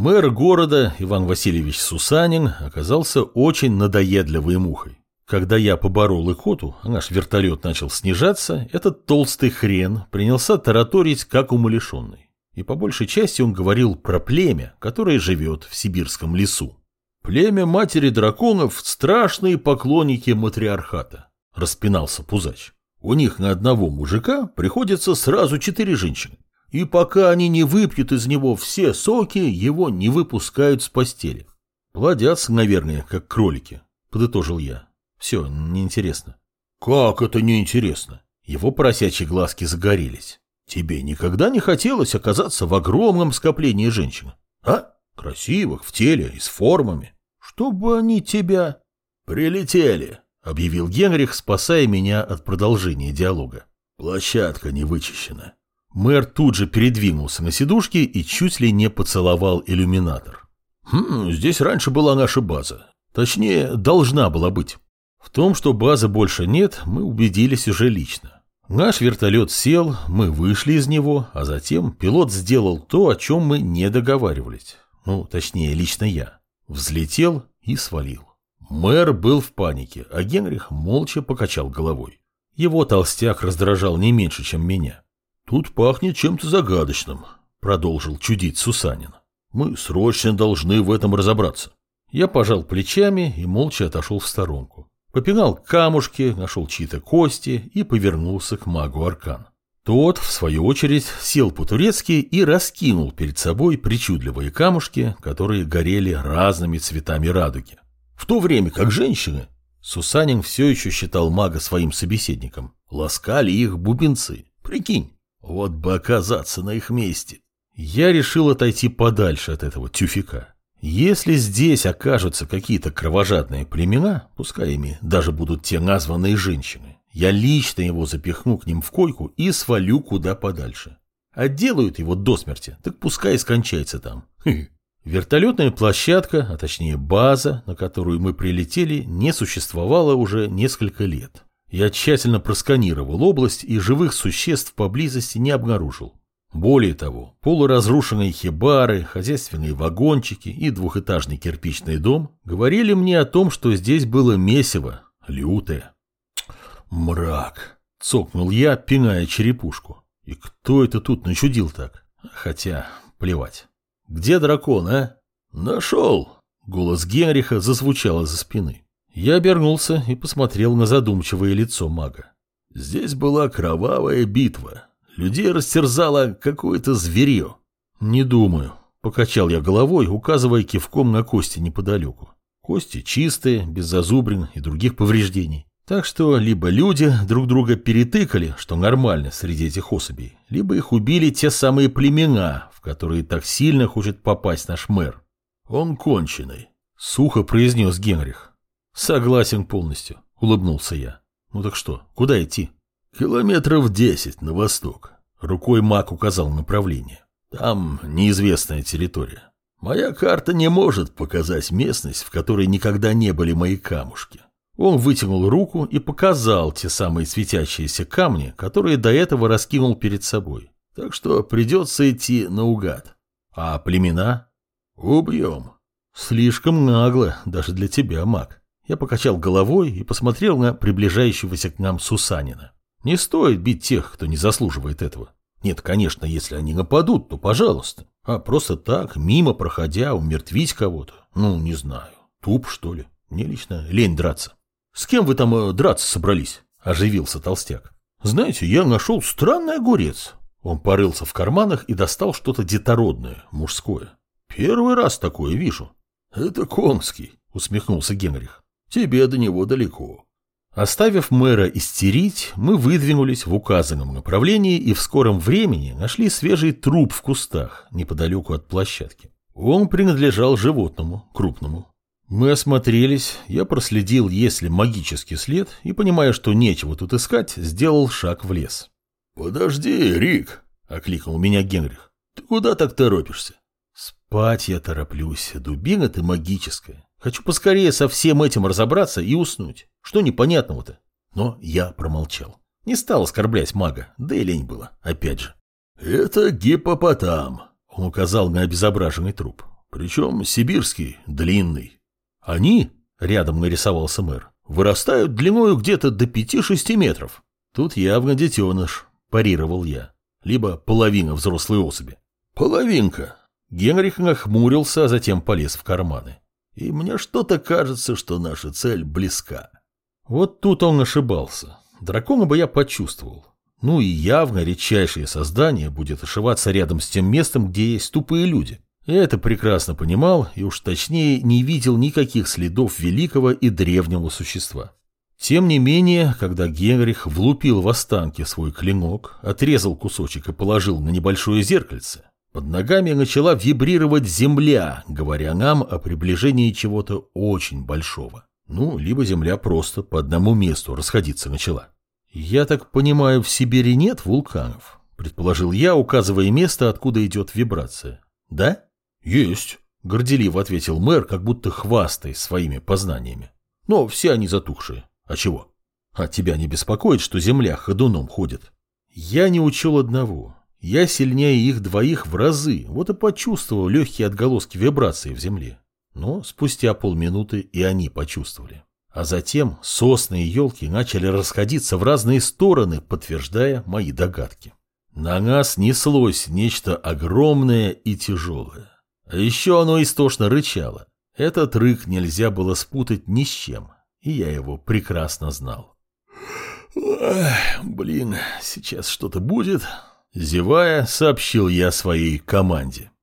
Мэр города Иван Васильевич Сусанин оказался очень надоедливой мухой. Когда я поборол икоту, а наш вертолет начал снижаться, этот толстый хрен принялся тараторить, как умалишенный. И по большей части он говорил про племя, которое живет в сибирском лесу. Племя матери драконов – страшные поклонники матриархата, распинался Пузач. У них на одного мужика приходится сразу четыре женщины. И пока они не выпьют из него все соки, его не выпускают с постели. Плодятся, наверное, как кролики, подытожил я. Все, неинтересно. Как это неинтересно? Его поросячьи глазки загорелись. Тебе никогда не хотелось оказаться в огромном скоплении женщин? А? Красивых, в теле и с формами. Чтобы они тебя... Прилетели, объявил Генрих, спасая меня от продолжения диалога. Площадка не вычищена. Мэр тут же передвинулся на сидушке и чуть ли не поцеловал иллюминатор. «Хм, здесь раньше была наша база. Точнее, должна была быть. В том, что базы больше нет, мы убедились уже лично. Наш вертолет сел, мы вышли из него, а затем пилот сделал то, о чем мы не договаривались. Ну, точнее, лично я. Взлетел и свалил. Мэр был в панике, а Генрих молча покачал головой. Его толстяк раздражал не меньше, чем меня. «Тут пахнет чем-то загадочным», — продолжил чудить Сусанин. «Мы срочно должны в этом разобраться». Я пожал плечами и молча отошел в сторонку. Попинал камушки, нашел чьи-то кости и повернулся к магу Аркан. Тот, в свою очередь, сел по-турецки и раскинул перед собой причудливые камушки, которые горели разными цветами радуги. В то время как женщины, Сусанин все еще считал мага своим собеседником, ласкали их бубенцы. Прикинь, вот бы оказаться на их месте. Я решил отойти подальше от этого тюфика. Если здесь окажутся какие-то кровожадные племена, пускай ими даже будут те названные женщины, я лично его запихну к ним в койку и свалю куда подальше. Отделают его до смерти, так пускай скончается там. Вертолетная площадка, а точнее база, на которую мы прилетели, не существовала уже несколько лет. Я тщательно просканировал область и живых существ поблизости не обнаружил. Более того, полуразрушенные хибары, хозяйственные вагончики и двухэтажный кирпичный дом говорили мне о том, что здесь было месиво, лютое. «Мрак!» — цокнул я, пиная черепушку. «И кто это тут начудил так? Хотя, плевать. Где дракон, а?» «Нашел!» — голос Генриха зазвучал из-за спины. Я обернулся и посмотрел на задумчивое лицо мага. Здесь была кровавая битва. Людей растерзало какое-то зверье. Не думаю. Покачал я головой, указывая кивком на кости неподалеку. Кости чистые, без зазубрин и других повреждений. Так что либо люди друг друга перетыкали, что нормально среди этих особей, либо их убили те самые племена, в которые так сильно хочет попасть наш мэр. Он конченый, сухо произнес Генрих. Согласен полностью, улыбнулся я. Ну так что, куда идти? Километров десять на восток. Рукой маг указал направление. Там неизвестная территория. Моя карта не может показать местность, в которой никогда не были мои камушки. Он вытянул руку и показал те самые светящиеся камни, которые до этого раскинул перед собой. Так что придется идти наугад. А племена? Убьем. Слишком нагло, даже для тебя, маг. Я покачал головой и посмотрел на приближающегося к нам Сусанина. Не стоит бить тех, кто не заслуживает этого. Нет, конечно, если они нападут, то пожалуйста. А просто так, мимо проходя, умертвить кого-то? Ну, не знаю. Туп, что ли? Мне лично лень драться. С кем вы там э, драться собрались? Оживился толстяк. Знаете, я нашел странный огурец. Он порылся в карманах и достал что-то детородное, мужское. Первый раз такое вижу. Это Комский, усмехнулся Генрих. Тебе до него далеко. Оставив мэра истерить, мы выдвинулись в указанном направлении и в скором времени нашли свежий труп в кустах неподалеку от площадки. Он принадлежал животному, крупному. Мы осмотрелись, я проследил, есть ли магический след, и, понимая, что нечего тут искать, сделал шаг в лес. «Подожди, Рик!» — окликнул меня Генрих. «Ты куда так торопишься?» «Спать я тороплюсь, дубина ты магическая. Хочу поскорее со всем этим разобраться и уснуть. Что непонятного-то? Но я промолчал. Не стал оскорблять мага, да и лень было, опять же. «Это гипопотам», — он указал на обезображенный труп. Причем сибирский, длинный. Они, рядом нарисовался мэр, вырастают длиною где-то до пяти-шести метров. Тут явно детеныш, парировал я. Либо половина взрослой особи. Половинка. Генрих нахмурился, а затем полез в карманы. И мне что-то кажется, что наша цель близка. Вот тут он ошибался. Дракона бы я почувствовал. Ну и явно редчайшее создание будет ошиваться рядом с тем местом, где есть тупые люди. Я это прекрасно понимал и уж точнее не видел никаких следов великого и древнего существа. Тем не менее, когда Генрих влупил в останки свой клинок, отрезал кусочек и положил на небольшое зеркальце, под ногами начала вибрировать земля, говоря нам о приближении чего-то очень большого. Ну, либо земля просто по одному месту расходиться начала. Я так понимаю, в Сибири нет вулканов, предположил я, указывая место, откуда идет вибрация. Да? Есть, горделиво ответил мэр, как будто хвастаясь своими познаниями. Но все они затухшие. А чего? А тебя не беспокоит, что земля ходуном ходит? Я не учел одного. Я сильнее их двоих в разы, вот и почувствовал легкие отголоски вибрации в земле. Но спустя полминуты и они почувствовали. А затем сосны и елки начали расходиться в разные стороны, подтверждая мои догадки. На нас неслось нечто огромное и тяжелое. А еще оно истошно рычало. Этот рык нельзя было спутать ни с чем и я его прекрасно знал. «Блин, сейчас что-то будет», — зевая, сообщил я своей команде.